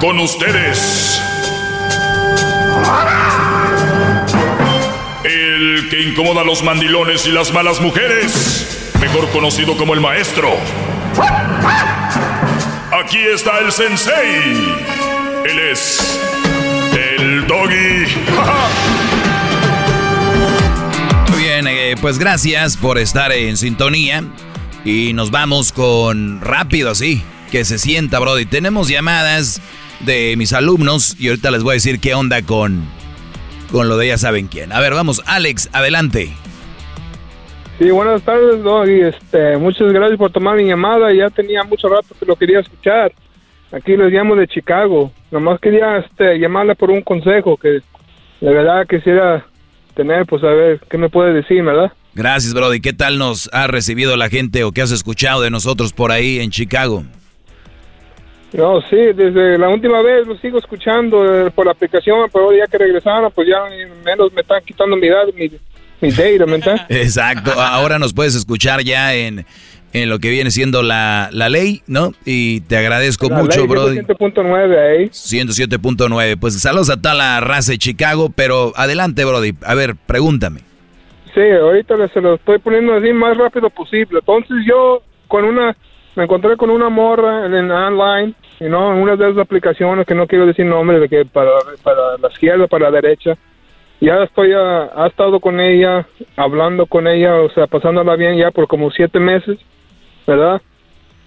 con ustedes. El que incomoda a los mandilones y las malas mujeres, mejor conocido como el maestro. Aquí está el sensei. Él es el doggy. Muy bien, eh, pues gracias por estar en sintonía. Y nos vamos con rápido así, que se sienta, Brody. Tenemos llamadas de mis alumnos y ahorita les voy a decir qué onda con, con lo de ya saben quién. A ver, vamos, Alex, adelante. Sí, buenas tardes, Doggy. Este, muchas gracias por tomar mi llamada. Ya tenía mucho rato que lo quería escuchar. Aquí les llamo de Chicago. Nomás quería este, llamarle por un consejo que de verdad quisiera tener, pues a ver qué me puede decir, ¿verdad? Gracias, Brody. ¿Qué tal nos ha recibido la gente o qué has escuchado de nosotros por ahí en Chicago? No, sí, desde la última vez lo sigo escuchando eh, por la aplicación, pero ya que regresaron, pues ya menos me están quitando mi edad, mi, mi data, ¿me Exacto. Ahora nos puedes escuchar ya en, en lo que viene siendo la, la ley, ¿no? Y te agradezco mucho, Brody. 107.9 ahí. 107.9. Pues saludos a toda la raza de Chicago, pero adelante, Brody. A ver, pregúntame. Sí, ahorita se lo estoy poniendo así más rápido posible. Entonces yo con una, me encontré con una morra en online, you know, en una de esas aplicaciones que no quiero decir nombre, de que para, para la izquierda, para la derecha. Ya estoy, ha, ha estado con ella, hablando con ella, o sea, pasándola bien ya por como siete meses, ¿verdad?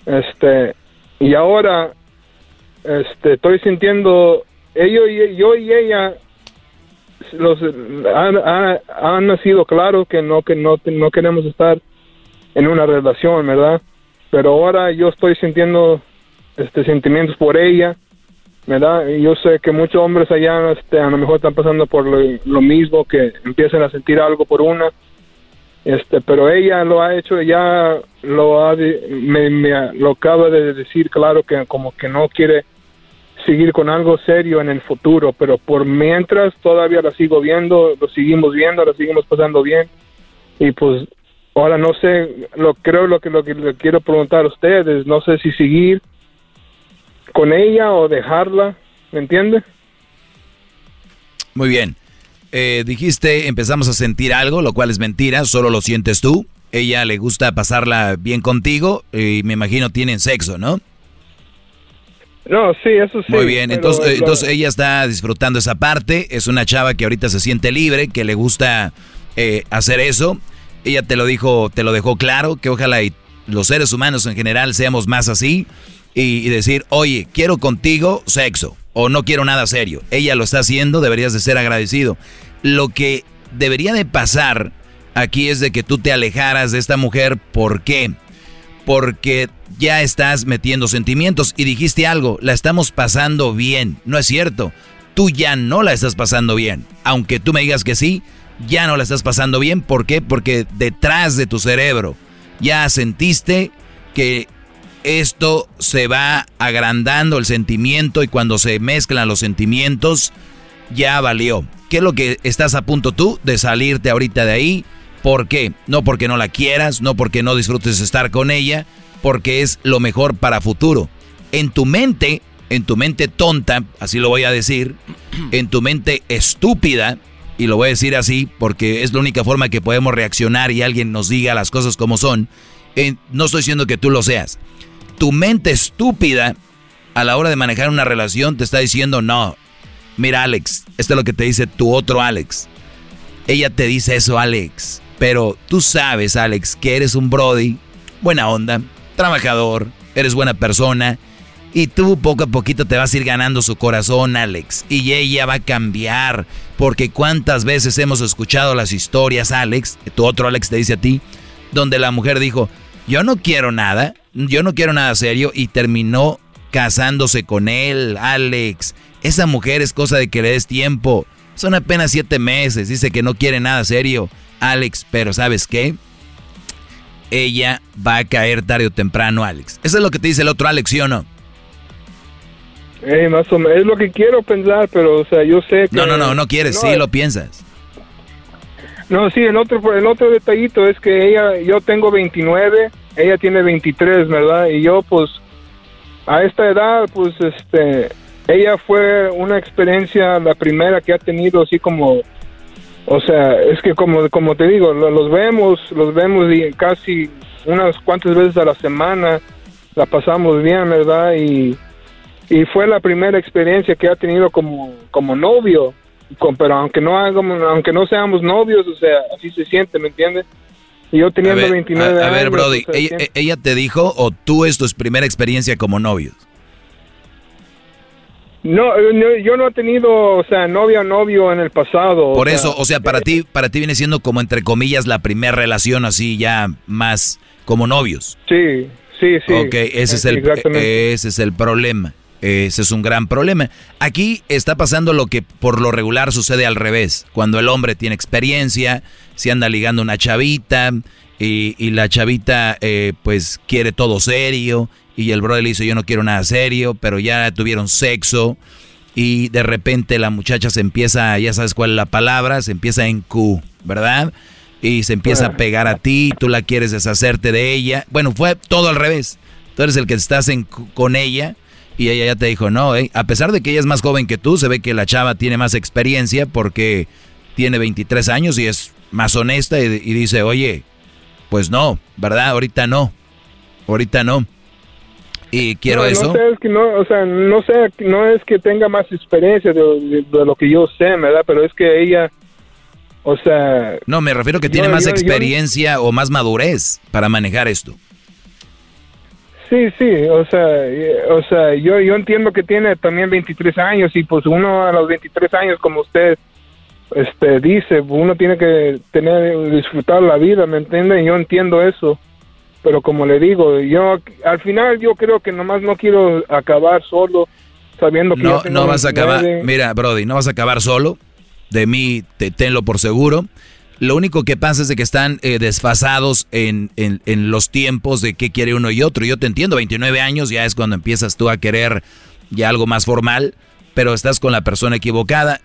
Este, y ahora, este, estoy sintiendo, ellos y, yo y ella los han, han, nacido claro que no que no no queremos estar en una relación verdad pero ahora yo estoy sintiendo este sentimientos por ella verdad yo sé que muchos hombres allá este, a lo mejor están pasando por lo, mismo que empiezan a sentir algo por una este pero ella lo ha hecho ya lo ha me, me lo acaba de decir claro que como que no quiere seguir con algo serio en el futuro, pero por mientras todavía la sigo viendo, lo seguimos viendo, la seguimos pasando bien y pues ahora no sé, lo creo lo que lo que le quiero preguntar a ustedes, no sé si seguir con ella o dejarla, ¿me entiende? Muy bien. Eh, dijiste empezamos a sentir algo, lo cual es mentira, solo lo sientes tú. Ella le gusta pasarla bien contigo y me imagino tienen sexo, ¿no? No, sí, eso sí. Muy bien, entonces, entonces ella está disfrutando esa parte, es una chava que ahorita se siente libre, que le gusta eh, hacer eso. Ella te lo dijo, te lo dejó claro, que ojalá y los seres humanos en general seamos más así y, decir, oye, quiero contigo sexo o no quiero nada serio. Ella lo está haciendo, deberías de ser agradecido. Lo que debería de pasar aquí es de que tú te alejaras de esta mujer, ¿por qué? porque ya estás metiendo sentimientos y dijiste algo, la estamos pasando bien. No es cierto, tú ya no la estás pasando bien. Aunque tú me digas que sí, ya no la estás pasando bien. ¿Por qué? Porque detrás de tu cerebro ya sentiste que esto se va agrandando el sentimiento y cuando se mezclan los sentimientos, ya valió. ¿Qué es lo que estás a punto tú de salirte ahorita de ahí? ¿Por qué? No porque no la quieras, no porque no disfrutes estar con ella, porque es lo mejor para futuro. En tu mente, en tu mente tonta, así lo voy a decir, en tu mente estúpida, y lo voy a decir así porque es la única forma que podemos reaccionar y alguien nos diga las cosas como son, no estoy diciendo que tú lo seas. Tu mente estúpida a la hora de manejar una relación te está diciendo, no, mira Alex, esto es lo que te dice tu otro Alex. Ella te dice eso, Alex. Pero tú sabes, Alex, que eres un Brody, buena onda, trabajador, eres buena persona. Y tú poco a poquito te vas a ir ganando su corazón, Alex. Y ella va a cambiar. Porque cuántas veces hemos escuchado las historias, Alex, tu otro Alex te dice a ti, donde la mujer dijo, yo no quiero nada, yo no quiero nada serio, y terminó casándose con él, Alex. Esa mujer es cosa de que le des tiempo. Son apenas siete meses, dice que no quiere nada serio. Alex, pero ¿sabes qué? Ella va a caer tarde o temprano, Alex. Eso es lo que te dice el otro Alex, ¿sí o no? Eh, más o menos, es lo que quiero pensar, pero, o sea, yo sé que... No, no, no, no quieres, sí eh. lo piensas. No, sí, el otro, el otro detallito es que ella, yo tengo 29, ella tiene 23, ¿verdad? Y yo, pues, a esta edad, pues, este, ella fue una experiencia, la primera que ha tenido así como, o sea, es que como, como te digo, los vemos, los vemos y casi unas cuantas veces a la semana, la pasamos bien, ¿verdad? Y, y fue la primera experiencia que ha tenido como, como novio, con, pero aunque no, hagamos, aunque no seamos novios, o sea, así se siente, ¿me entiendes? Y yo teniendo 29 años. A ver, Brody, ella, te dijo o tú es tu primera experiencia como novios? No, yo no he tenido, o sea, novia o novio en el pasado. Por eso, o sea, para ti, para ti viene siendo como entre comillas la primera relación así ya más como novios. Sí, sí, sí. Ok, ese es el, ese es el problema. Ese es un gran problema. Aquí está pasando lo que por lo regular sucede al revés. Cuando el hombre tiene experiencia, se anda ligando una chavita y, la chavita eh, pues quiere todo serio y el brother le dice yo no quiero nada serio, pero ya tuvieron sexo y de repente la muchacha se empieza, ya sabes cuál es la palabra, se empieza en Q, ¿verdad? Y se empieza a pegar a ti, tú la quieres deshacerte de ella. Bueno, fue todo al revés. Tú eres el que estás en, con ella y ella ya te dijo, no, eh. a pesar de que ella es más joven que tú, se ve que la chava tiene más experiencia porque tiene 23 años y es más honesta y, dice, oye, pues no, ¿verdad? Ahorita no, ahorita no. Y quiero eso. No sé, es que no, o sea, no sé, no es que tenga más experiencia de, lo que yo sé, ¿verdad? Pero es que ella, o sea... No, me refiero que tiene más experiencia o más madurez para manejar esto. Sí, sí, o sea, o sea, yo, yo entiendo que tiene también 23 años y pues uno a los 23 años, como usted este, dice, uno tiene que tener, disfrutar la vida, ¿me entiende? Yo entiendo eso, pero como le digo, yo al final yo creo que nomás no quiero acabar solo sabiendo que... No, no vas a acabar, mira, Brody, no vas a acabar solo, de mí te, tenlo por seguro. Lo único que pasa es de que están eh, desfasados en, en, los tiempos de qué quiere uno y otro. Yo te entiendo, 29 años ya es cuando empiezas tú a querer ya algo más formal, pero estás con la persona equivocada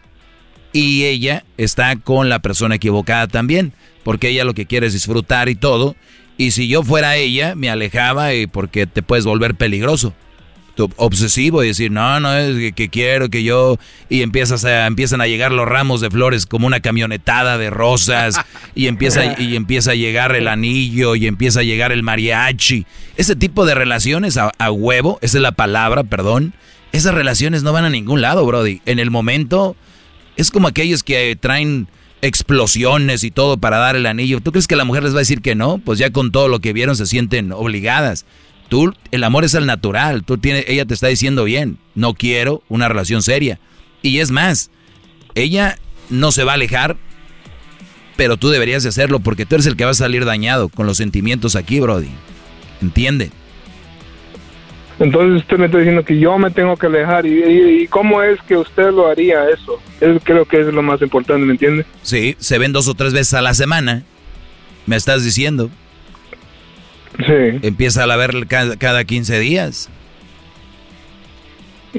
y ella está con la persona equivocada también, porque ella lo que quiere es disfrutar y todo. Y si yo fuera ella, me alejaba y porque te puedes volver peligroso obsesivo y decir, no, no, es que, quiero que yo... Y empiezas a, empiezan a llegar los ramos de flores como una camionetada de rosas y empieza, y empieza a llegar el anillo y empieza a llegar el mariachi. Ese tipo de relaciones a, a huevo, esa es la palabra, perdón. Esas relaciones no van a ningún lado, Brody. En el momento es como aquellos que traen explosiones y todo para dar el anillo. ¿Tú crees que la mujer les va a decir que no? Pues ya con todo lo que vieron se sienten obligadas. Tú, el amor es el natural. Tú tienes, ella te está diciendo bien, no quiero una relación seria. Y es más, ella no se va a alejar, pero tú deberías de hacerlo porque tú eres el que va a salir dañado con los sentimientos aquí, Brody. ¿Entiende? Entonces usted me está diciendo que yo me tengo que alejar. ¿Y, cómo es que usted lo haría eso? Es, creo que es lo más importante, ¿me entiende? Sí, se ven dos o tres veces a la semana. Me estás diciendo. Sí. Empieza a ver cada, cada 15 días.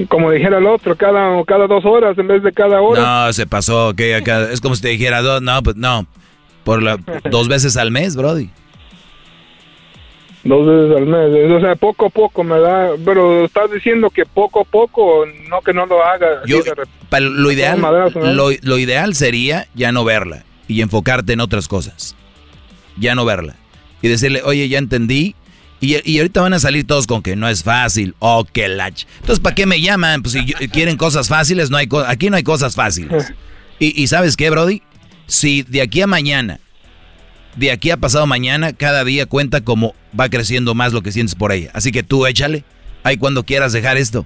Como dijera el otro, cada, cada dos horas en vez de cada hora. No, se pasó, que es como si te dijera dos, no, pues no, por la, dos veces al mes, Brody. Dos veces al mes, o sea, poco a poco me da, pero estás diciendo que poco a poco, no que no lo haga. Yo, lo ideal, lo, lo ideal sería ya no verla y enfocarte en otras cosas. Ya no verla y decirle, oye, ya entendí. Y, ahorita van a salir todos con que no es fácil. Oh, qué lach. Entonces, ¿para qué me llaman? Pues si quieren cosas fáciles, no hay aquí no hay cosas fáciles. Y, y ¿sabes qué, Brody? Si de aquí a mañana, de aquí a pasado mañana, cada día cuenta como va creciendo más lo que sientes por ella. Así que tú échale. Ahí cuando quieras dejar esto.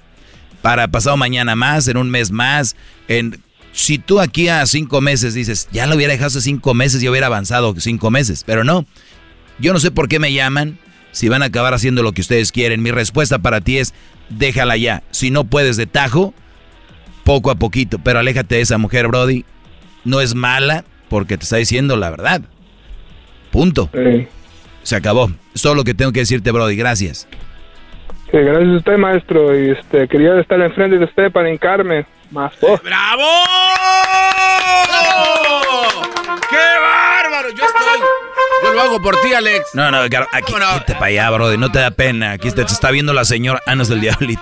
Para pasado mañana más, en un mes más, en si tú aquí a cinco meses dices, ya lo hubiera dejado hace cinco meses y hubiera avanzado cinco meses, pero no, yo no sé por qué me llaman, si van a acabar haciendo lo que ustedes quieren. Mi respuesta para ti es, déjala ya. Si no puedes de tajo, poco a poquito, pero aléjate de esa mujer, Brody. No es mala porque te está diciendo la verdad. Punto. Se acabó. Es todo lo que tengo que decirte, Brody. Gracias. Sí, gracias a usted, maestro. Y este, quería estar enfrente de usted para hincarme más. ¡Bravo! ¡Qué bárbaro! Yo estoy. Yo lo hago por ti, Alex. No, no, aquí no? te para allá, bro. No te da pena. Aquí te, está viendo la señora Anos del Diablito.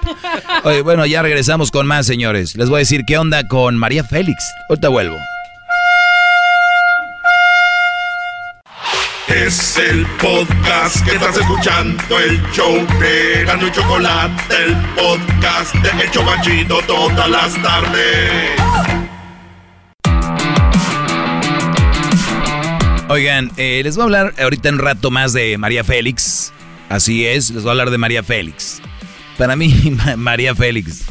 Oye, bueno, ya regresamos con más, señores. Les voy a decir qué onda con María Félix. Ahorita vuelvo. Es el podcast que estás escuchando, el show de Gano y Chocolate, el podcast de El Chocachito todas las tardes. Oigan, eh, les voy a hablar ahorita un rato más de María Félix. Así es, les voy a hablar de María Félix. Para mí, María Félix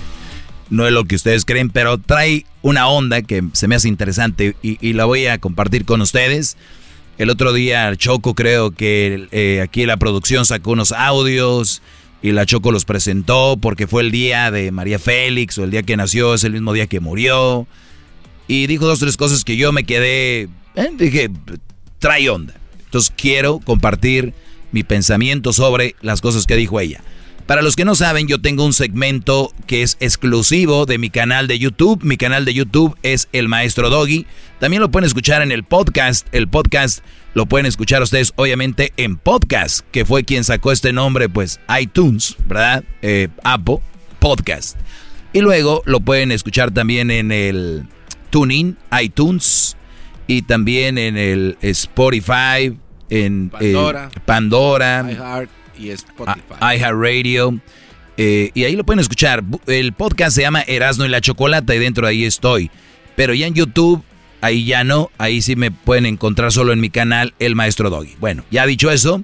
no es lo que ustedes creen, pero trae una onda que se me hace interesante y, la voy a compartir con ustedes. El otro día Choco creo que eh, aquí la producción sacó unos audios y la Choco los presentó porque fue el día de María Félix o el día que nació, es el mismo día que murió. Y dijo dos o tres cosas que yo me quedé, eh, dije, trae onda. Entonces quiero compartir mi pensamiento sobre las cosas que dijo ella. Para los que no saben, yo tengo un segmento que es exclusivo de mi canal de YouTube. Mi canal de YouTube es El Maestro Doggy. También lo pueden escuchar en el podcast. El podcast lo pueden escuchar ustedes, obviamente, en podcast, que fue quien sacó este nombre, pues iTunes, ¿verdad? Eh, Apple Podcast. Y luego lo pueden escuchar también en el TuneIn, iTunes, y también en el Spotify, en Pandora, eh, Pandora iHeart y Spotify. iHeartRadio. Eh, y ahí lo pueden escuchar. El podcast se llama Erasno y la Chocolata y dentro de ahí estoy. Pero ya en YouTube, ahí ya no. Ahí sí me pueden encontrar solo en mi canal, El Maestro Doggy. Bueno, ya dicho eso,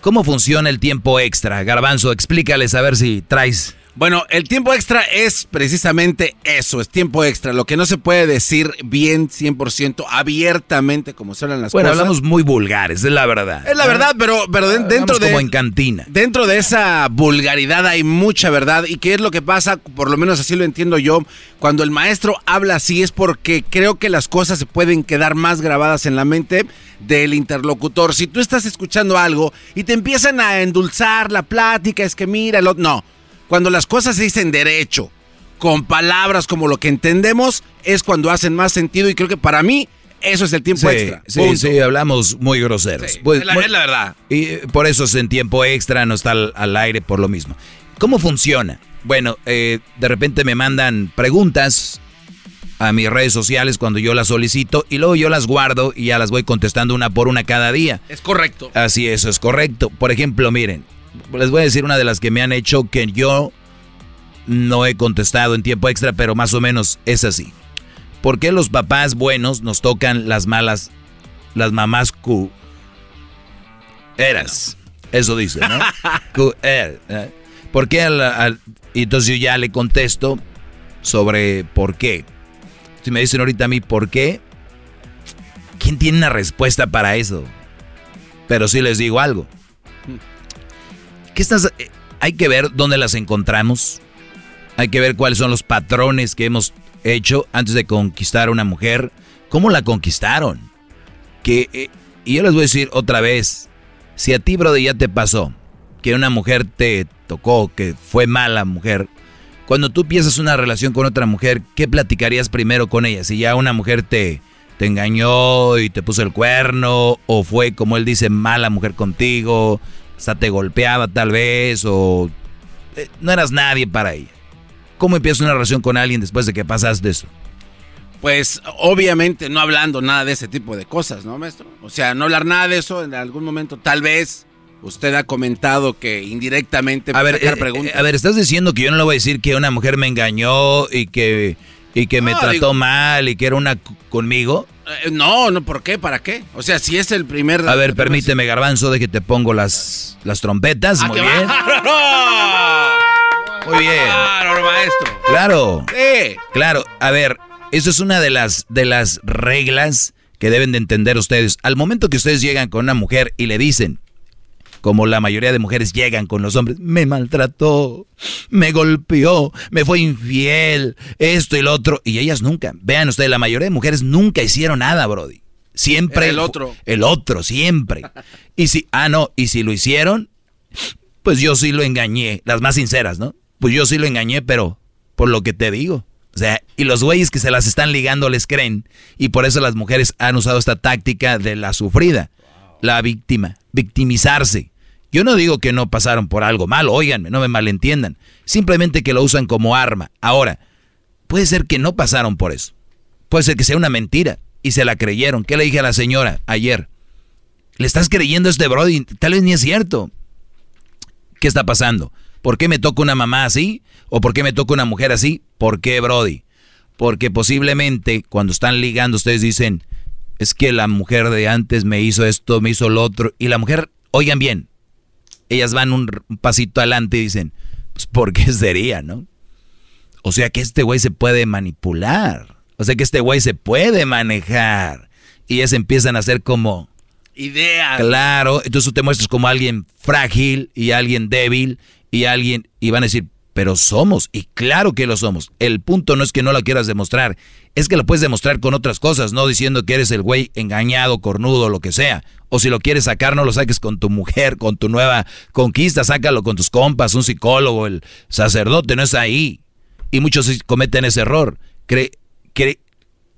¿cómo funciona el tiempo extra? Garbanzo, explícales a ver si traes bueno, el tiempo extra es precisamente eso, es tiempo extra, lo que no se puede decir bien 100% abiertamente como suenan las cosas. Bueno, hablamos muy vulgares, es la verdad. Es la verdad, pero, pero dentro de... como en cantina. Dentro de esa vulgaridad hay mucha verdad y qué es lo que pasa, por lo menos así lo entiendo yo, cuando el maestro habla así es porque creo que las cosas se pueden quedar más grabadas en la mente del interlocutor. Si tú estás escuchando algo y te empiezan a endulzar la plática, es que mira, lo... no cuando las cosas se dicen derecho, con palabras como lo que entendemos, es cuando hacen más sentido y creo que para mí eso es el tiempo extra. Sí, sí, hablamos muy groseros. Pues, es, la, verdad. Y eh, por eso es en tiempo extra, no está al, aire por lo mismo. ¿Cómo funciona? Bueno, eh, de repente me mandan preguntas a mis redes sociales cuando yo las solicito y luego yo las guardo y ya las voy contestando una por una cada día. Es correcto. Así es, es correcto. Por ejemplo, miren, les voy a decir una de las que me han hecho que yo no he contestado en tiempo extra, pero más o menos es así. ¿Por qué los papás buenos nos tocan las malas, las mamás Q? Eras. Eso dice, ¿no? Q, er, ¿eh? ¿Por qué? y entonces yo ya le contesto sobre por qué. Si me dicen ahorita a mí por qué, ¿quién tiene una respuesta para eso? Pero sí les digo algo. ¿Qué estás, eh, hay que ver dónde las encontramos. Hay que ver cuáles son los patrones que hemos hecho antes de conquistar a una mujer. ¿Cómo la conquistaron? Que, eh, y yo les voy a decir otra vez, si a ti, brother, ya te pasó que una mujer te tocó, que fue mala mujer, cuando tú piensas una relación con otra mujer, ¿qué platicarías primero con ella? Si ya una mujer te, te engañó y te puso el cuerno, o fue, como él dice, mala mujer contigo, hasta te golpeaba tal vez o eh, no eras nadie para ella. ¿Cómo empiezas una relación con alguien después de que pasas de eso? Pues obviamente no hablando nada de ese tipo de cosas, ¿no, maestro? O sea, no hablar nada de eso en algún momento, tal vez. Usted ha comentado que indirectamente a ver, eh, eh, a ver, estás diciendo que yo no le voy a decir que una mujer me engañó y que y que me trató mal y que era una conmigo. Eh, no, no, ¿por qué? ¿Para qué? O sea, si es el primer... A ver, permíteme, Garbanzo, de que te pongo las, las trompetas. Ah, muy bien. Muy bien. Claro, maestro. Claro. Sí. Claro. A ver, eso es una de las, de las reglas que deben de entender ustedes. Al momento que ustedes llegan con una mujer y le dicen, como la mayoría de mujeres llegan con los hombres, me maltrató, me golpeó, me fue infiel, esto y lo otro, y ellas nunca. Vean ustedes, la mayoría de mujeres nunca hicieron nada, Brody. Siempre el otro. El otro, siempre. Y si, ah, no, y si lo hicieron, pues yo sí lo engañé, las más sinceras, ¿no? Pues yo sí lo engañé, pero por lo que te digo. O sea, y los güeyes que se las están ligando les creen. Y por eso las mujeres han usado esta táctica de la sufrida. La víctima, victimizarse. Yo no digo que no pasaron por algo malo, óiganme, no me malentiendan. Simplemente que lo usan como arma. Ahora, puede ser que no pasaron por eso. Puede ser que sea una mentira y se la creyeron. ¿Qué le dije a la señora ayer? Le estás creyendo a este Brody, tal vez ni es cierto. ¿Qué está pasando? ¿Por qué me toca una mamá así? ¿O por qué me toca una mujer así? ¿Por qué, Brody? Porque posiblemente cuando están ligando ustedes dicen, es que la mujer de antes me hizo esto, me hizo lo otro. Y la mujer, oigan bien, ellas van un pasito adelante y dicen, pues ¿por qué sería, no? O sea que este güey se puede manipular. O sea que este güey se puede manejar. Y ellas empiezan a hacer como... Ideas. Claro, entonces tú te muestras como alguien frágil y alguien débil y alguien... Y van a decir, pero somos, y claro que lo somos. El punto no es que no lo quieras demostrar, es que lo puedes demostrar con otras cosas, no diciendo que eres el güey engañado, cornudo, lo que sea. O si lo quieres sacar, no lo saques con tu mujer, con tu nueva conquista, sácalo con tus compas, un psicólogo, el sacerdote, no es ahí. Y muchos cometen ese error.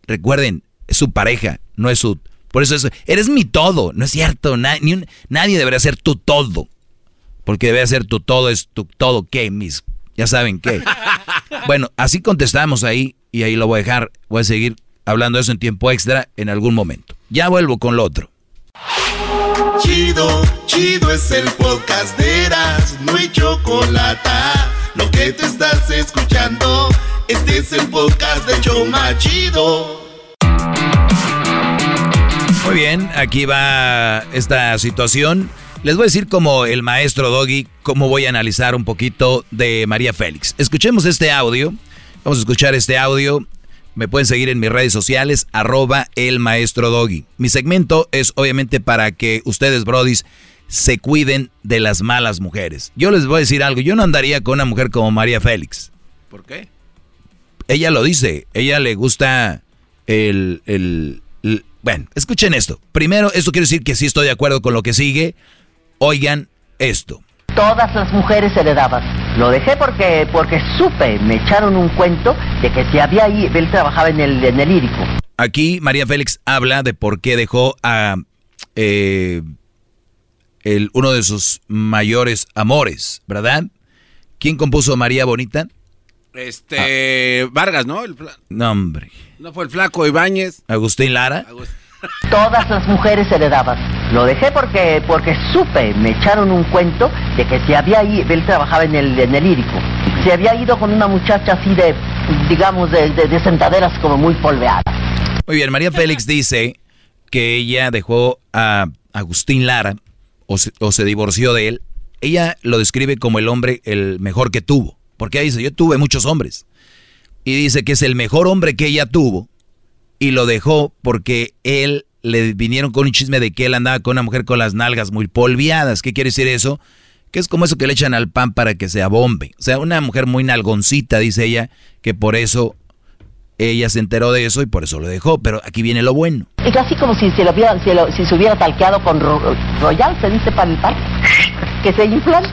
Recuerden, es su pareja, no es su... Por eso es, eres mi todo, no es cierto, nadie debería ser tu todo. Porque debe ser tu todo, es tu todo, ¿qué? Mis, ya saben qué. bueno, así contestamos ahí y ahí lo voy a dejar. Voy a seguir hablando de eso en tiempo extra en algún momento. Ya vuelvo con lo otro. Chido, chido es el podcast de Eras, no hay chocolate. Lo que te estás escuchando, este es el podcast de Choma Chido. Muy bien, aquí va esta situación. Les voy a decir como el maestro Doggy, cómo voy a analizar un poquito de María Félix. Escuchemos este audio. Vamos a escuchar este audio. Me pueden seguir en mis redes sociales, arroba el maestro Doggy. Mi segmento es obviamente para que ustedes, brodis, se cuiden de las malas mujeres. Yo les voy a decir algo, yo no andaría con una mujer como María Félix. ¿Por qué? Ella lo dice, ella le gusta el, el, el bueno, escuchen esto. Primero, esto quiere decir que sí estoy de acuerdo con lo que sigue. Oigan esto. Todas las mujeres heredaban. Lo dejé porque, porque supe, me echaron un cuento de que si había ahí, él trabajaba en el, en el lírico. Aquí María Félix habla de por qué dejó a eh, el, uno de sus mayores amores, ¿verdad? ¿Quién compuso María Bonita? Este, Vargas, ¿no? El no, hombre. ¿No fue el flaco Ibáñez? Agustín Lara. Agustín. Todas las mujeres heredaban. Lo dejé porque, porque supe, me echaron un cuento de que si había ido, él trabajaba en el, en el lírico, se había ido con una muchacha así de, digamos, de, de, sentaderas como muy polveadas. Muy bien, María Félix dice que ella dejó a Agustín Lara o se, o se divorció de él. Ella lo describe como el hombre el mejor que tuvo, porque ella dice, yo tuve muchos hombres. Y dice que es el mejor hombre que ella tuvo y lo dejó porque él le vinieron con un chisme de que él andaba con una mujer con las nalgas muy polviadas. ¿Qué quiere decir eso? Que es como eso que le echan al pan para que se abombe. O sea, una mujer muy nalgoncita, dice ella, que por eso ella se enteró de eso y por eso lo dejó. Pero aquí viene lo bueno. Y casi como si se, lo hubiera, si, lo, si se hubiera talqueado con ro, Royal, se dice para el pan, que se inflan.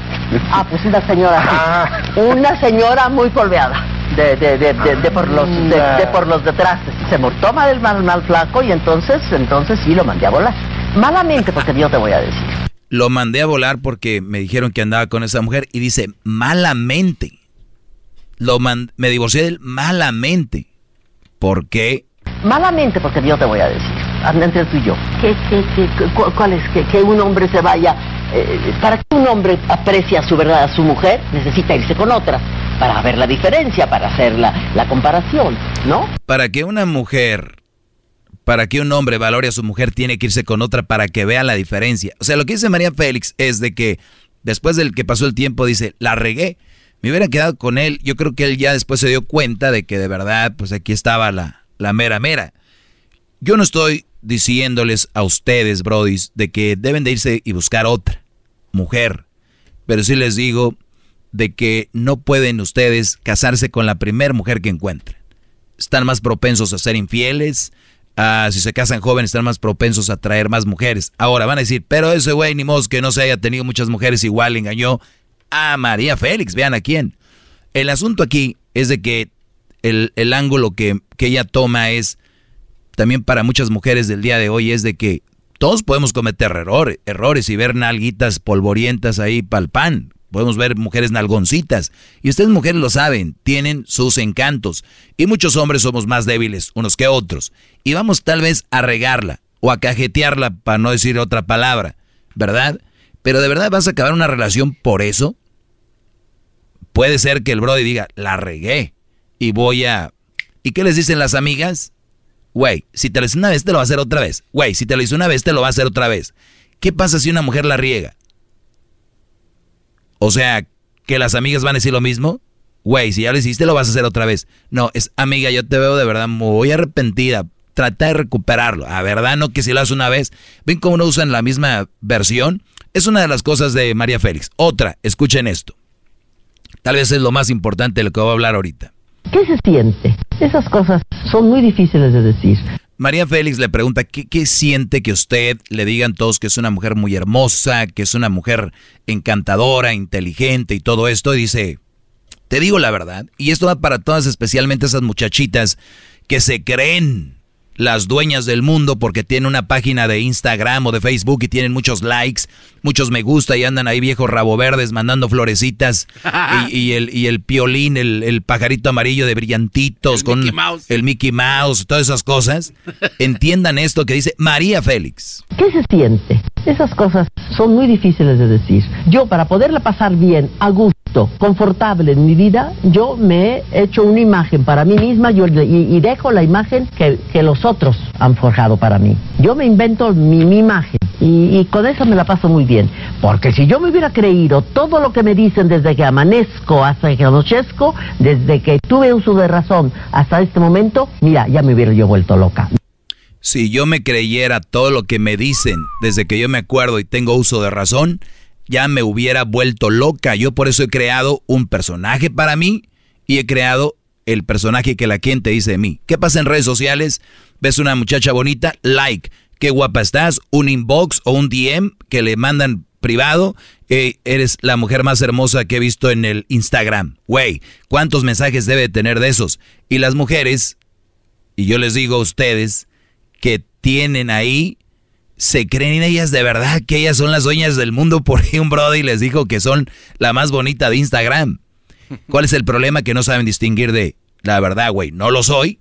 Ah, pues una señora así. Una señora muy polveada de, de, de, de, por los de, por los detrás. Se toma el mal, mal flaco y entonces, entonces sí lo mandé a volar. Malamente, porque yo te voy a decir. Lo mandé a volar porque me dijeron que andaba con esa mujer y dice malamente. Lo me divorcié de él malamente. ¿Por qué? Malamente, porque yo te voy a decir. Entre tú y yo. ¿Qué, qué, qué, ¿Cuál es? Que, que un hombre se vaya. Eh, para que un hombre aprecie a su verdad a su mujer, necesita irse con otra para ver la diferencia, para hacer la, la comparación, ¿no? Para que una mujer, para que un hombre valore a su mujer, tiene que irse con otra para que vea la diferencia. O sea, lo que dice María Félix es de que después del que pasó el tiempo, dice, la regué, me hubiera quedado con él. Yo creo que él ya después se dio cuenta de que de verdad, pues aquí estaba la, la mera mera. Yo no estoy diciéndoles a ustedes, brodis, de que deben de irse y buscar otra mujer. Pero sí les digo de que no pueden ustedes casarse con la primera mujer que encuentren. Están más propensos a ser infieles. si se casan jóvenes, están más propensos a traer más mujeres. Ahora van a decir, pero ese güey ni modo que no se haya tenido muchas mujeres, igual engañó a María Félix. Vean a quién. El asunto aquí es de que el, ángulo que, que ella toma es, también para muchas mujeres del día de hoy, es de que Todos podemos cometer errores, errores y ver nalguitas polvorientas ahí para el pan. Podemos ver mujeres nalgoncitas. Y ustedes mujeres lo saben, tienen sus encantos. Y muchos hombres somos más débiles unos que otros. Y vamos tal vez a regarla o a cajetearla para no decir otra palabra, ¿verdad? Pero de verdad vas a acabar una relación por eso. Puede ser que el brody diga, la regué y voy a... ¿Y qué les dicen las amigas? Güey, si te lo hice una vez, te lo va a hacer otra vez. Güey, si te lo hice una vez, te lo va a hacer otra vez. ¿Qué pasa si una mujer la riega? O sea, que las amigas van a decir lo mismo. Güey, si ya lo hiciste, lo vas a hacer otra vez. No, es amiga, yo te veo de verdad muy arrepentida. Trata de recuperarlo. A verdad, no que si lo haces una vez. ¿Ven cómo no usan la misma versión? Es una de las cosas de María Félix. Otra, escuchen esto. Tal vez es lo más importante de lo que voy a hablar ahorita. ¿Qué se siente? Esas cosas son muy difíciles de decir. María Félix le pregunta, ¿qué, ¿qué, siente que usted le digan todos que es una mujer muy hermosa, que es una mujer encantadora, inteligente y todo esto? Y dice, te digo la verdad, y esto va para todas, especialmente esas muchachitas que se creen las dueñas del mundo porque tienen una página de Instagram o de Facebook y tienen muchos likes, muchos me gusta y andan ahí viejos rabo verdes mandando florecitas y, el, y el piolín, el, pajarito amarillo de brillantitos con el Mickey Mouse, todas esas cosas. Entiendan esto que dice María Félix. ¿Qué se siente? Esas cosas son muy difíciles de decir. Yo para poderla pasar bien, a gusto, confortable en mi vida, yo me he hecho una imagen para mí misma yo, y, dejo la imagen que, que los otros han forjado para mí. Yo me invento mi, imagen y, con eso me la paso muy bien. Porque si yo me hubiera creído todo lo que me dicen desde que amanezco hasta que anochezco, desde que tuve uso de razón hasta este momento, mira, ya me hubiera yo vuelto loca. Si yo me creyera todo lo que me dicen desde que yo me acuerdo y tengo uso de razón, ya me hubiera vuelto loca. Yo por eso he creado un personaje para mí y he creado el personaje que la gente dice de mí. ¿Qué pasa en redes sociales? Ves una muchacha bonita, like. Qué guapa estás, un inbox o un DM que le mandan privado. Eh, eres la mujer más hermosa que he visto en el Instagram. Güey, ¿cuántos mensajes debe tener de esos? Y las mujeres, y yo les digo a ustedes, que tienen ahí, se creen ellas de verdad que ellas son las dueñas del mundo porque un brody les dijo que son la más bonita de Instagram. ¿Cuál es el problema? Que no saben distinguir de la verdad, güey. No lo soy,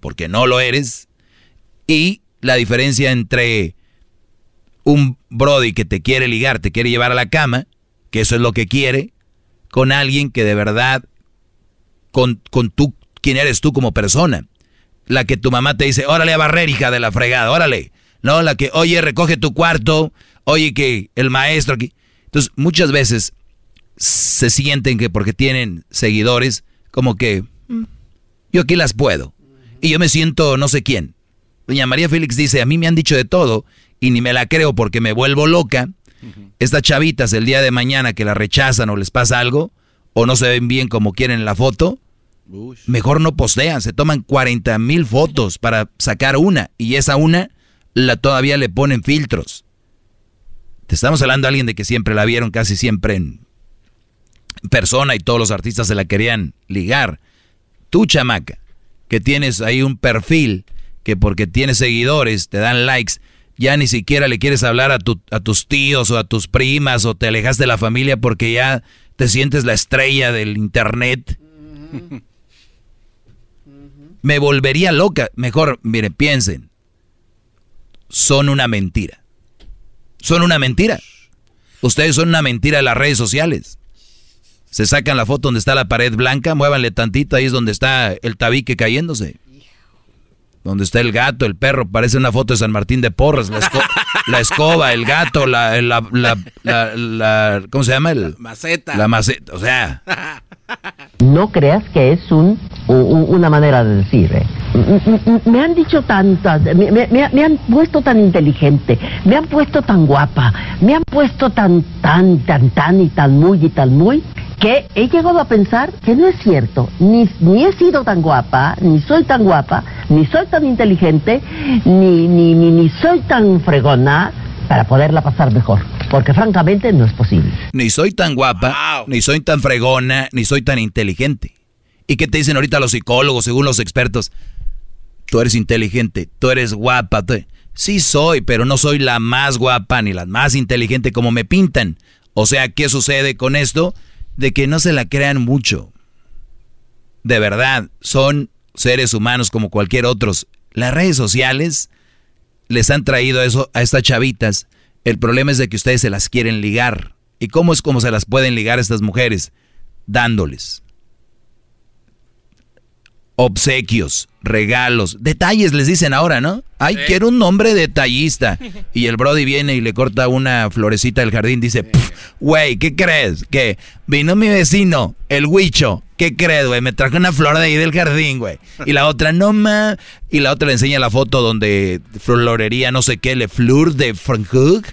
porque no lo eres. Y la diferencia entre un Brody que te quiere ligar, te quiere llevar a la cama, que eso es lo que quiere, con alguien que de verdad, con, con tú, quién eres tú como persona. La que tu mamá te dice, órale a barrer, hija de la fregada, órale. No, la que, oye, recoge tu cuarto, oye, que el maestro aquí. Entonces, muchas veces se sienten que porque tienen seguidores, como que mm, yo aquí las puedo. Y yo me siento no sé quién. Doña María Félix dice, a mí me han dicho de todo y ni me la creo porque me vuelvo loca. Estas chavitas el día de mañana que la rechazan o les pasa algo, o no se ven bien como quieren en la foto, mejor no postean, se toman 40 mil fotos para sacar una y esa una la todavía le ponen filtros. Te estamos hablando de alguien de que siempre la vieron casi siempre en persona y todos los artistas se la querían ligar. Tú, chamaca, que tienes ahí un perfil que porque tienes seguidores te dan likes, ya ni siquiera le quieres hablar a, tu, a tus tíos o a tus primas o te alejas de la familia porque ya te sientes la estrella del internet. Me volvería loca. Mejor, mire, piensen. Son una mentira. Son una mentira. Ustedes son una mentira de las redes sociales. Se sacan la foto donde está la pared blanca, muévanle tantito, ahí es donde está el tabique cayéndose. Donde está el gato, el perro, parece una foto de San Martín de Porras, la, escoba, el gato, la, la, ¿cómo se llama? El, maceta. La maceta, o sea. No creas que es un, una manera de decir. ¿eh? Me han dicho tantas, me, me, han puesto tan inteligente, me han puesto tan guapa, me han puesto tan, tan, tan, tan y tan muy y tan muy, que he llegado a pensar que no es cierto. Ni, ni he sido tan guapa, ni soy tan guapa, ni soy tan inteligente, ni, ni, ni, ni soy tan fregona para poderla pasar mejor. Porque francamente no es posible. Ni soy tan guapa, ni soy tan fregona, ni soy tan inteligente. ¿Y qué te dicen ahorita los psicólogos, según los expertos? Tú eres inteligente, tú eres guapa. Sí soy, pero no soy la más guapa ni la más inteligente como me pintan. O sea, ¿qué sucede con esto? De que no se la crean mucho. De verdad, son seres humanos como cualquier otros. Las redes sociales les han traído eso a estas chavitas. El problema es de que ustedes se las quieren ligar. ¿Y cómo es como se las pueden ligar a estas mujeres? Dándoles obsequios, regalos, detalles les dicen ahora, ¿no? Ay, quiero un nombre detallista. Y el Brody viene y le corta una florecita del jardín. Dice, güey, ¿qué crees? Que vino mi vecino, el Huicho. ¿Qué crees, güey? Me trajo una flor de ahí del jardín, güey. Y la otra, no ma. Y la otra le enseña la foto donde florería, no sé qué, le fleur de Frankfurt.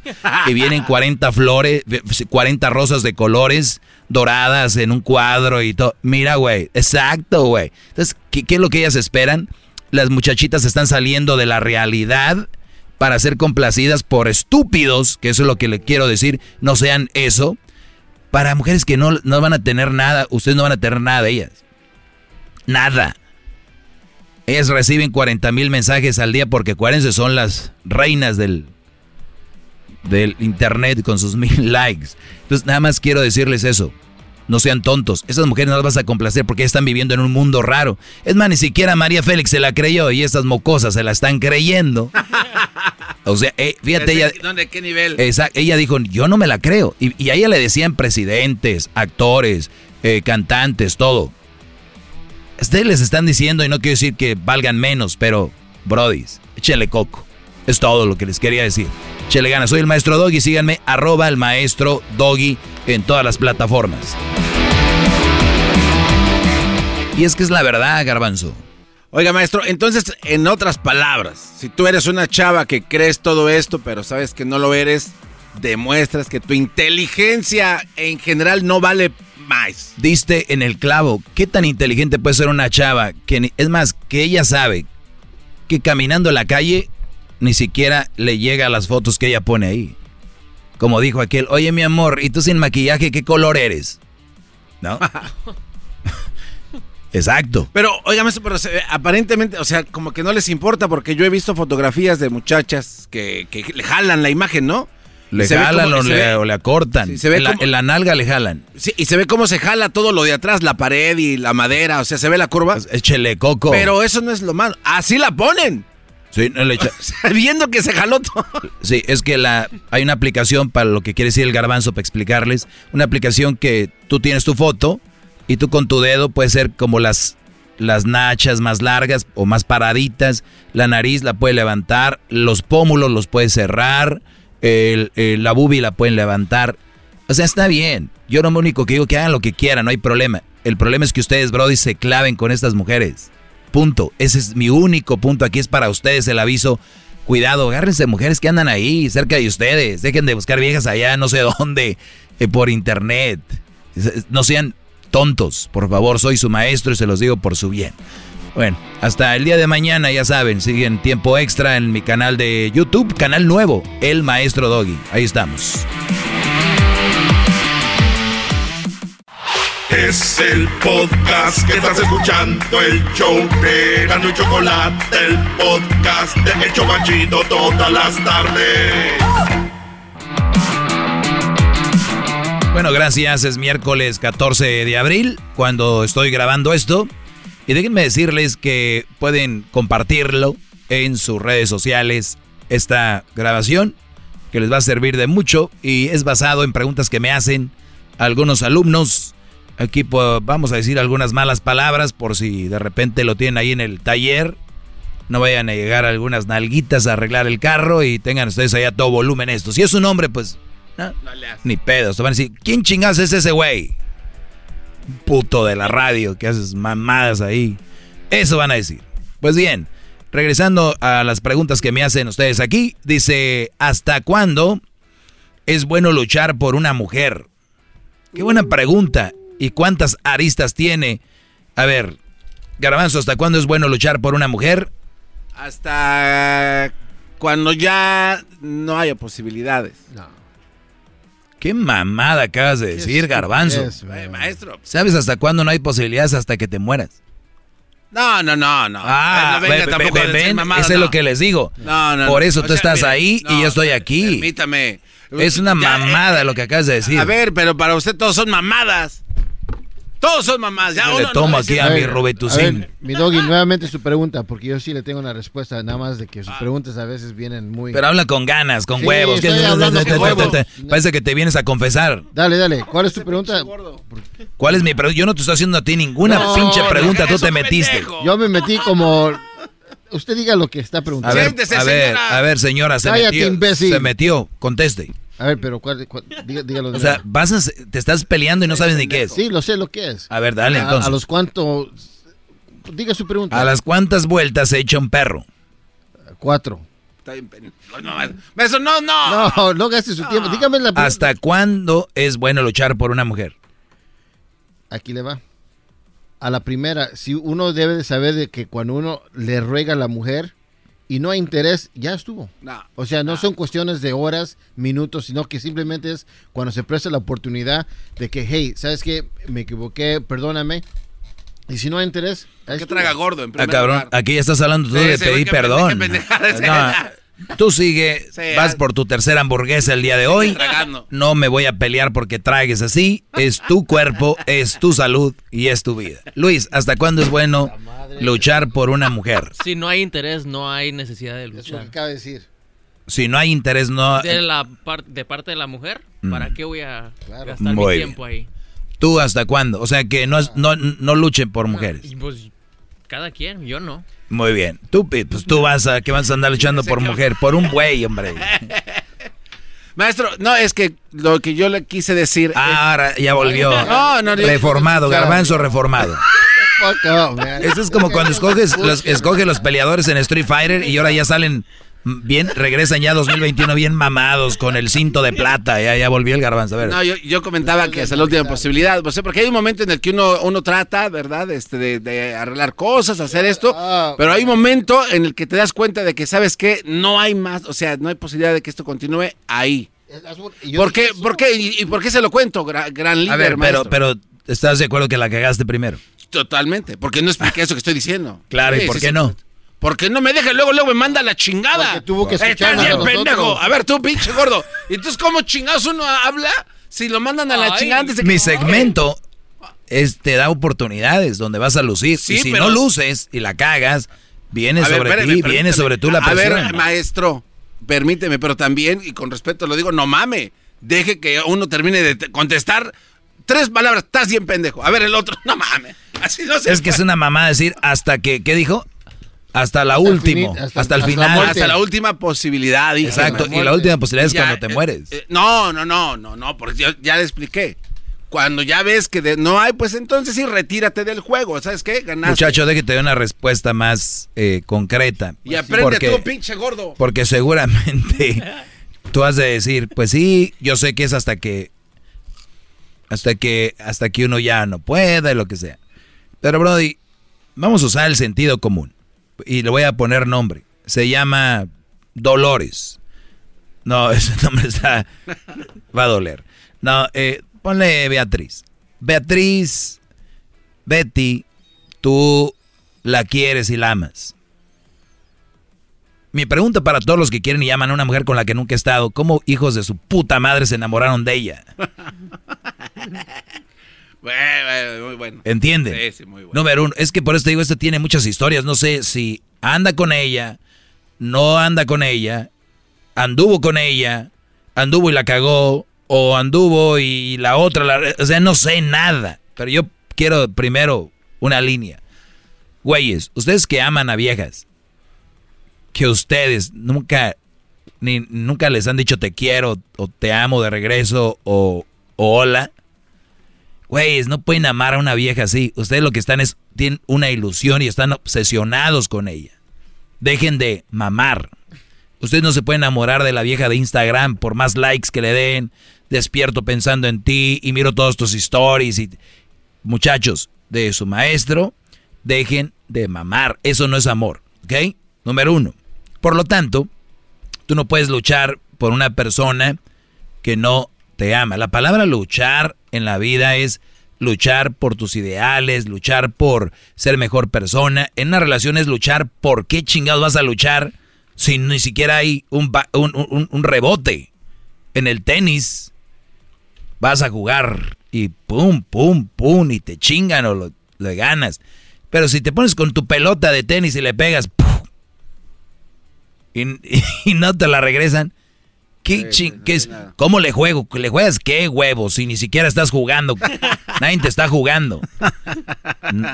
Y vienen 40 flores, 40 rosas de colores doradas en un cuadro y todo. Mira, güey, exacto, güey. Entonces, ¿qué, ¿qué, es lo que ellas esperan? Las muchachitas están saliendo de la realidad para ser complacidas por estúpidos, que eso es lo que le quiero decir, no sean eso para mujeres que no, no van a tener nada, ustedes no van a tener nada de ellas. Nada. Ellas reciben 40 mil mensajes al día porque acuérdense, son las reinas del, del internet con sus mil likes. Entonces, nada más quiero decirles eso. No sean tontos. Esas mujeres no las vas a complacer porque están viviendo en un mundo raro. Es más, ni siquiera María Félix se la creyó y estas mocosas se la están creyendo. O sea, eh, fíjate ella. ¿Dónde? ¿Qué nivel? Exacto, ella dijo, yo no me la creo. Y, a ella le decían presidentes, actores, eh, cantantes, todo. Ustedes les están diciendo, y no quiero decir que valgan menos, pero, brodis, échenle coco. Es todo lo que les quería decir. Échenle ganas. Soy el maestro Doggy. Síganme, arroba el maestro Doggy en todas las plataformas. Y es que es la verdad, garbanzo. Oiga, maestro, entonces, en otras palabras, si tú eres una chava que crees todo esto, pero sabes que no lo eres, demuestras que tu inteligencia en general no vale más. Diste en el clavo. ¿Qué tan inteligente puede ser una chava? Que es más, que ella sabe que caminando en la calle ni siquiera le llega a las fotos que ella pone ahí. Como dijo aquel, oye mi amor, ¿y tú sin maquillaje qué color eres? ¿No? Exacto. Pero, óigame, pero aparentemente, o sea, como que no les importa porque yo he visto fotografías de muchachas que, le jalan la imagen, ¿no? Le jalan o, le, acortan. se ve en, la, nalga le jalan. Sí, y se ve cómo se jala todo lo de atrás, la pared y la madera, o sea, se ve la curva. Échele coco. Pero eso no es lo malo. Así la ponen. Sí, no le Viendo que se jaló todo. Sí, es que la, hay una aplicación para lo que quiere decir el garbanzo, para explicarles. Una aplicación que tú tienes tu foto y tú con tu dedo puede ser como las, las nachas más largas o más paraditas, la nariz la puede levantar, los pómulos los puede cerrar, el, la bubi la pueden levantar. O sea, está bien. Yo no me único que digo que hagan lo que quieran, no hay problema. El problema es que ustedes, Brody, se claven con estas mujeres. Punto. Ese es mi único punto. Aquí es para ustedes el aviso. Cuidado, agárrense mujeres que andan ahí, cerca de ustedes. Dejen de buscar viejas allá, no sé dónde, eh, por internet. No sean tontos. Por favor, soy su maestro y se los digo por su bien. Bueno, hasta el día de mañana, ya saben, siguen tiempo extra en mi canal de YouTube, canal nuevo, El Maestro Doggy. Ahí estamos. Es el podcast que estás escuchando, el show de Gano y Chocolate, el podcast de Hecho Machito todas las tardes. Bueno, gracias. Es miércoles 14 de abril cuando estoy grabando esto. Y déjenme decirles que pueden compartirlo en sus redes sociales esta grabación que les va a servir de mucho y es basado en preguntas que me hacen algunos alumnos. Aquí pues, vamos a decir algunas malas palabras por si de repente lo tienen ahí en el taller. No vayan a llegar algunas nalguitas a arreglar el carro y tengan ustedes ahí a todo volumen esto. Si es un hombre, pues ni pedos. Te van a decir, ¿quién chingados es ese güey? Puto de la radio que haces mamadas ahí. Eso van a decir. Pues bien, regresando a las preguntas que me hacen ustedes aquí, dice, ¿hasta cuándo es bueno luchar por una mujer? Qué buena pregunta. ¿Y cuántas aristas tiene? A ver, Garbanzo, ¿hasta cuándo es bueno luchar por una mujer? Hasta cuando ya no haya posibilidades. No. ¿Qué mamada acabas de decir, garbanzo? maestro. ¿Sabes hasta cuándo no hay posibilidades? Hasta que te mueras. No, no, no, no. Ah, no venga ve- tampoco ven, mamada, eso es no. lo que les digo. No, no, Por no. eso O tú sea, estás ahí y yo estoy aquí. Permítame. Es una Ya, mamada eh, lo que acabas de decir. A ver, pero para usted todos son mamadas. Todos son mamadas. Ya Yo uno le no tomo a aquí a mi ver, a ver, Mi doggy, nuevamente su pregunta, porque yo sí le tengo una respuesta, nada más de que sus preguntas a veces vienen muy... Pero habla con ganas, con Sí, huevos. estoy hablando con huevos. Parece que te vienes a confesar. Dale, dale, ¿cuál es tu pregunta? ¿Cuál es mi pregunta? Yo no te estoy haciendo a ti ninguna No, pinche no, pregunta, tú te metiste. pendejo. Yo me metí como... Usted diga lo que está A preguntando. ver, a ver, señora. a ver, señora, se Cállate, metió. imbécil. Se metió, conteste. A ver, pero ¿cuál, cuál- diga- dígalo de O sea, nuevo. vas a- te estás peleando y no sabes ni qué es. Sí, lo sé lo que es. A ver, dale A- entonces. A, los cuantos... Diga su pregunta. ¿A las cuántas vueltas se echa un perro? Cuatro. Está bien. No, Eso no, no. No, no gaste su tiempo. Dígame la pregunta. ¿Hasta cuándo es bueno luchar por una mujer? Aquí le va. A la primera, si uno debe de saber de que cuando uno le ruega a la mujer y no hay interés, ya estuvo. No. O sea, no son cuestiones de horas, minutos, sino que simplemente es cuando se presta la oportunidad de que, hey, ¿sabes qué? Me equivoqué, perdóname. Y si no hay interés, estuvo. traga gordo en Ah, primer cabrón, lugar. aquí ya estás hablando tú Sí, de pedir qué perdón. qué No, tú sigue, Sí, vas ah. por tu tercera hamburguesa el día de hoy. tragando. No me voy a pelear porque tragues así. Es tu cuerpo, es tu salud y es tu vida. Luis, ¿hasta cuándo es bueno luchar por una mujer? Si no hay interés, no hay necesidad de Es lo que luchar. acaba de decir. Si no hay interés, no. De, la par- de parte de la mujer, ¿para qué voy a Claro. gastar Muy mi bien. tiempo ahí? ¿Tú hasta cuándo? O sea que no, es- no, no luchen por mujeres. Y Pues cada quien, yo no. Muy bien. Tú, pues tú vas a, que vas a andar luchando por mujer, por un güey, hombre. Maestro, no, es que lo que yo le quise decir. Ah, Ahora ya volvió. No, no, Reformado, garbanzo reformado. Fuck up, man. Eso es como cuando escoges los, escoge los peleadores en Street Fighter y ahora ya salen bien, regresan ya 2021 bien mamados con el cinto de plata. Ya, ya volvió el garbanzo. A ver. No, yo, yo comentaba que es la última posibilidad. O sea, porque hay un momento en el que uno, uno trata, ¿verdad? Este, de, de arreglar cosas, hacer esto. Ah. Pero hay un momento en el que te das cuenta de que, ¿sabes qué? No hay más, o sea, no hay posibilidad de que esto continúe ahí. ¿Por qué, por qué, y, y por qué se lo cuento, gra- gran líder, a ver, pero, pero ¿estás de acuerdo que la cagaste primero? Totalmente, porque no expliqué eso que estoy diciendo. Claro, ¿y por sí, qué sí. no? Porque no me deja, luego, luego me manda la chingada. Porque tuvo que Estás bien, a pendejo. A ver, tú, pinche gordo. ¿Y entonces cómo chingados uno habla si lo mandan a la Ay. chingada antes de que... Mi segmento es, te da oportunidades donde vas a lucir. Sí, y si pero- no luces y la cagas, viene A sobre ti, viene sobre tú la A presión. ver, maestro, permíteme, pero también, y con respeto lo digo, no mame. Deje que uno termine de te- contestar tres palabras. Estás bien pendejo. A ver, el otro, no mames. Así no se es que es una mamá decir hasta que, ¿qué dijo? Hasta la última, hasta, hasta- el hasta la final. Hasta la última posibilidad, dije. Exacto, la y la última posibilidad es Ya, cuando te eh, mueres. eh, no, no, no, no, no, porque yo ya le expliqué. Cuando ya ves que de- no hay, pues entonces sí, retírate del juego. ¿Sabes qué? Ganaste. Muchacho, déjate de una respuesta más eh, concreta. Y aprende porque, tú, pinche gordo. porque seguramente tú has de decir, pues sí, yo sé que es hasta que hasta que hasta que uno ya no pueda y lo que sea. Pero Brody, vamos a usar el sentido común y le voy a poner nombre. Se llama Dolores. No, ese nombre está va a doler. No, eh, ponle Beatriz. Beatriz, Betty, tú la quieres y la amas. Mi pregunta para todos los que quieren y llaman a una mujer con la que nunca he estado, ¿cómo hijos de su puta madre se enamoraron de ella? Bueno, bueno, muy bueno. ¿Entienden? Sí, sí, muy bueno. Número uno, es que por eso te digo, esto tiene muchas historias. No sé si anda con ella, no anda con ella, anduvo con ella, anduvo y la cagó, o anduvo y la otra, la, o sea, no sé nada. Pero yo quiero primero una línea. Güeyes, ustedes que aman a viejas, que ustedes nunca, ni, nunca les han dicho te quiero, o te amo de regreso, o, o hola. Güeyes, no pueden amar a una vieja así. Ustedes lo que están es, tienen una ilusión y están obsesionados con ella. Dejen de mamar. Ustedes no se pueden enamorar de la vieja de Instagram por más likes que le den. Despierto pensando en ti y miro todos tus stories. Y... Muchachos, de su maestro, dejen de mamar. Eso no es amor. ¿Ok? Número uno. Por lo tanto, tú no puedes luchar por una persona que no te ama. La palabra luchar en la vida es luchar por tus ideales, luchar por ser mejor persona. En una relación es luchar por qué chingados vas a luchar si ni siquiera hay un, un, un rebote. En el tenis vas a jugar y pum, pum, pum, y te chingan o lo, ganas. Pero si te pones con tu pelota de tenis y le pegas y, no te la regresan, ¿qué, qué es? ¿Cómo le juego? ¿Le juegas qué huevos si ni siquiera estás jugando? Nadie te está jugando.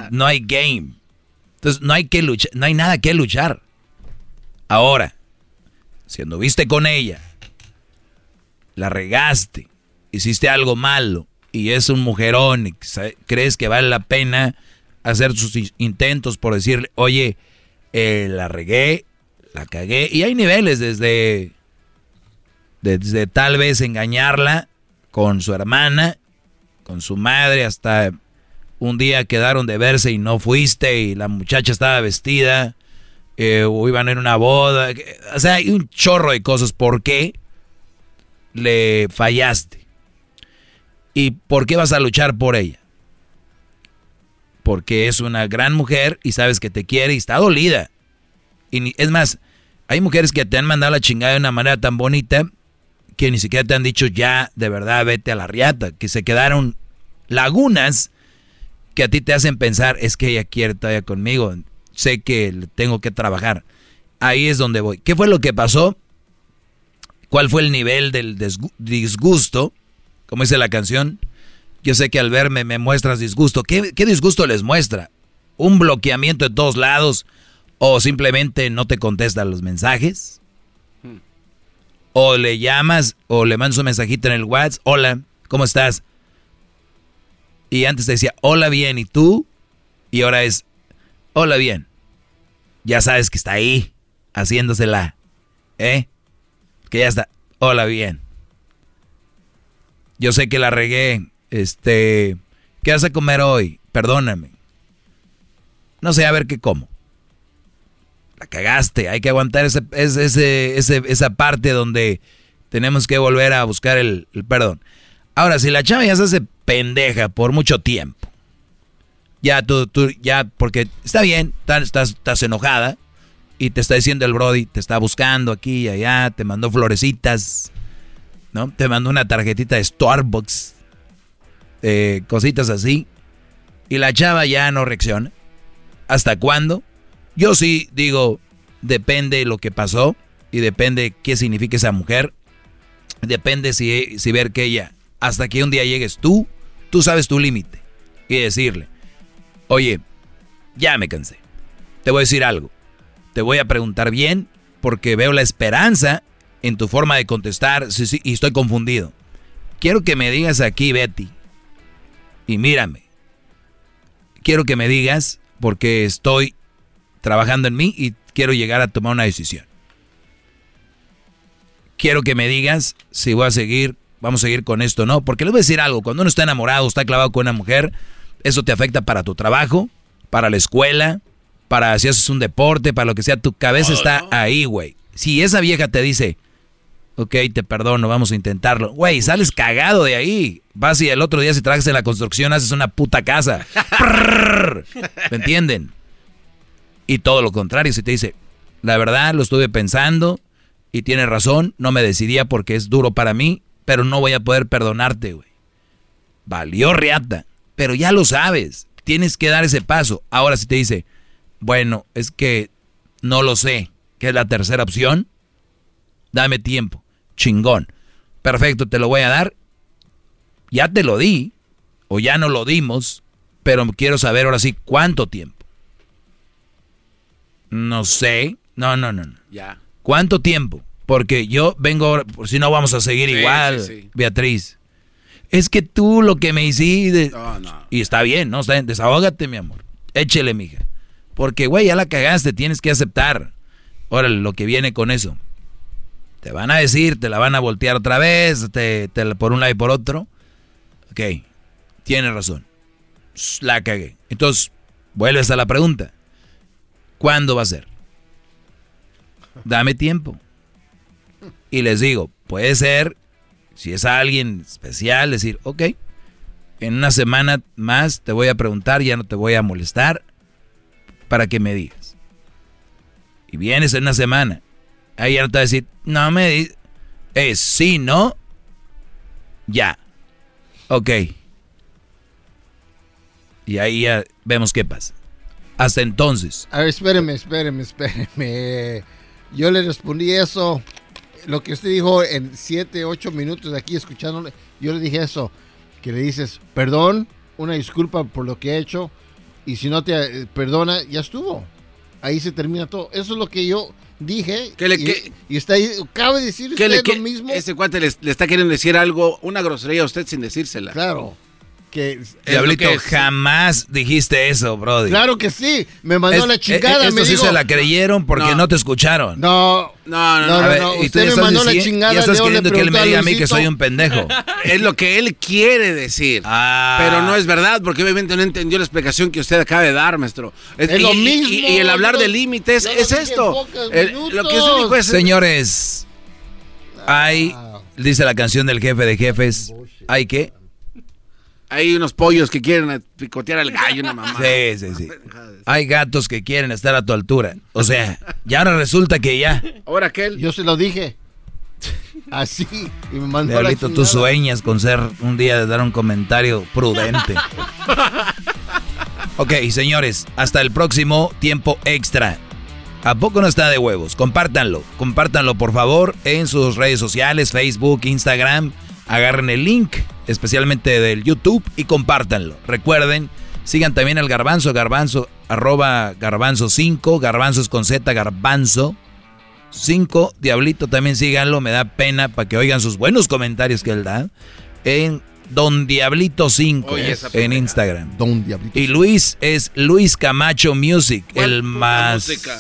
No, hay game. Entonces no hay que luchar, no hay nada que luchar. Ahora, si anduviste con ella, la regaste, hiciste algo malo y es un mujerón y crees que vale la pena hacer sus intentos por decirle, oye, eh, la regué, la cagué. Y hay niveles desde, desde tal vez engañarla con su hermana, con su madre, hasta un día quedaron de verse y no fuiste y la muchacha estaba vestida eh, o iban en una boda. O sea, hay un chorro de cosas. ¿Por qué le fallaste? ¿Y por qué vas a luchar por ella? Porque es una gran mujer y sabes que te quiere y está dolida. Y es más, hay mujeres que te han mandado la chingada de una manera tan bonita que ni siquiera te han dicho ya, de verdad, vete a la riata. Que se quedaron lagunas que a ti te hacen pensar, es que ella quiere todavía conmigo. Sé que tengo que trabajar. Ahí es donde voy. ¿Qué fue lo que pasó? ¿Cuál fue el nivel del disgusto? como dice la canción, yo sé que al verme me muestras disgusto. ¿Qué, disgusto les muestra? ¿Un bloqueamiento de todos lados? ¿O simplemente no te contestan los mensajes? ¿O le llamas o le mandas un mensajito en el WhatsApp? Hola, ¿cómo estás? Y antes te decía, hola bien, ¿y tú? Y ahora es, hola bien. Ya sabes que está ahí, haciéndosela. ¿Eh? Que ya está, hola bien. Yo sé que la regué. Este, ¿qué vas a comer hoy? Perdóname. No sé, a ver qué como. Cagaste. Hay que aguantar ese, esa parte donde tenemos que volver a buscar el, perdón. Ahora, si la chava ya se hace pendeja por mucho tiempo, ya tú, tú, ya, porque está bien, estás, estás enojada y te está diciendo el Brody, te está buscando aquí y allá, te mandó florecitas, ¿no? Te mando una tarjetita de Starbucks, eh, cositas así, y la chava ya no reacciona. ¿Hasta cuándo? Yo sí digo, depende lo que pasó y depende qué significa esa mujer. Depende si, ver que ella, hasta que un día llegues tú, tú sabes tu límite. Y decirle, oye, ya me cansé. Te voy a decir algo. Te voy a preguntar bien porque veo la esperanza en tu forma de contestar sí, y estoy confundido. Quiero que me digas aquí, Betty, y mírame. Quiero que me digas porque estoy trabajando en mí y quiero llegar a tomar una decisión. Quiero que me digas si voy a seguir, vamos a seguir con esto o no, porque les voy a decir algo, cuando uno está enamorado, está clavado con una mujer, eso te afecta para tu trabajo, para la escuela, para si haces un deporte, para lo que sea, tu cabeza está ahí, güey. Si esa vieja te dice, ok, te perdono, vamos a intentarlo. Güey, sales cagado de ahí. Vas y el otro día si trabajas en la construcción haces una puta casa. ¿Me entienden? Y todo lo contrario, si te dice, la verdad lo estuve pensando y tienes razón, no me decidía porque es duro para mí, pero no voy a poder perdonarte, güey. Valió reata, pero ya lo sabes, tienes que dar ese paso. Ahora si te dice, bueno, es que no lo sé, que es la tercera opción, dame tiempo chingón. Perfecto, te lo voy a dar. Ya te lo di, o ya no lo dimos, pero quiero saber ahora sí cuánto tiempo. No sé. No, no, no. Ya. ¿Cuánto tiempo? Porque yo vengo, por si no vamos a seguir igual, Beatriz. Es que tú lo que me hiciste. Y está bien, ¿no? Está Desahógate, mi amor. Échele, mija. Porque, güey, ya la cagaste, tienes que aceptar. Órale, lo que viene con eso. Te van a decir, te la van a voltear otra vez, te, por un lado y por otro. Ok, tienes razón. La cagué. Entonces, vuelves a la pregunta. ¿Cuándo va a ser? Dame tiempo. Y les digo, puede ser, si es alguien especial, decir, ok, En una semana más te voy a preguntar, ya no te voy a molestar, para que me digas. Y vienes en una semana. Ahí ya no te va a decir, no me di Es sí, no. Ya. Ok. Y ahí ya vemos qué pasa. Hasta entonces. A ver, espéreme, espéreme, espéreme. Yo le respondí eso, lo que usted dijo en 7, 8 minutos de aquí escuchándole. Yo le dije eso, que le dices, perdón, una disculpa por lo que he hecho, y si no te eh, perdona, ya estuvo. Ahí se termina todo. Eso es lo que yo dije. Que le- y, que- y está ahí, acaba de decir ¿Qué usted le, qué- lo mismo. Ese cuate le, le está queriendo decir algo, una grosería a usted sin decírsela. Claro. Que, Es Diablito, que es. jamás dijiste eso, Brody. claro que sí. Me mandó Es- la chingada. eh, Esto me sí se la creyeron porque No. no, te escucharon. No, No, no, No, ver, usted me mandó la chingada, Ya estás queriendo que él me diga a mí que soy un pendejo. Es lo que él quiere decir. Ah. Pero no es verdad, porque obviamente no entendió la explicación que usted acaba de dar, maestro. Es y, lo mismo, Y, y el hablar de límites es esto. El- lo que usted dijo es... Señores, hay, dice la canción del jefe de jefes, ¿hay qué? Hay unos pollos que quieren picotear al gallo, una mamá. Sí, sí, sí. Hay gatos que quieren estar a tu altura. O sea, ya ahora resulta que ya. Ahora aquel. Yo se lo dije. Así. Y me mandó Diablito, tú sueñas con ser un día de dar un comentario prudente. Ok, señores, hasta el próximo tiempo extra. ¿A poco no está de huevos? Compártanlo, compártanlo por favor en sus redes sociales, Facebook, Instagram. Agarren el link, especialmente del YouTube, y compártanlo. Recuerden, sigan también al garbanzo, garbanzo, arroba garbanzo 5, garbanzos con Z, garbanzo 5. Diablito también síganlo, me da pena para que oigan sus buenos comentarios que él da. En Don Diablito 5 Oye, esa en. Instagram. Don Diablito. Y Luis es Luis Camacho Music, ¿Cuál el más... música?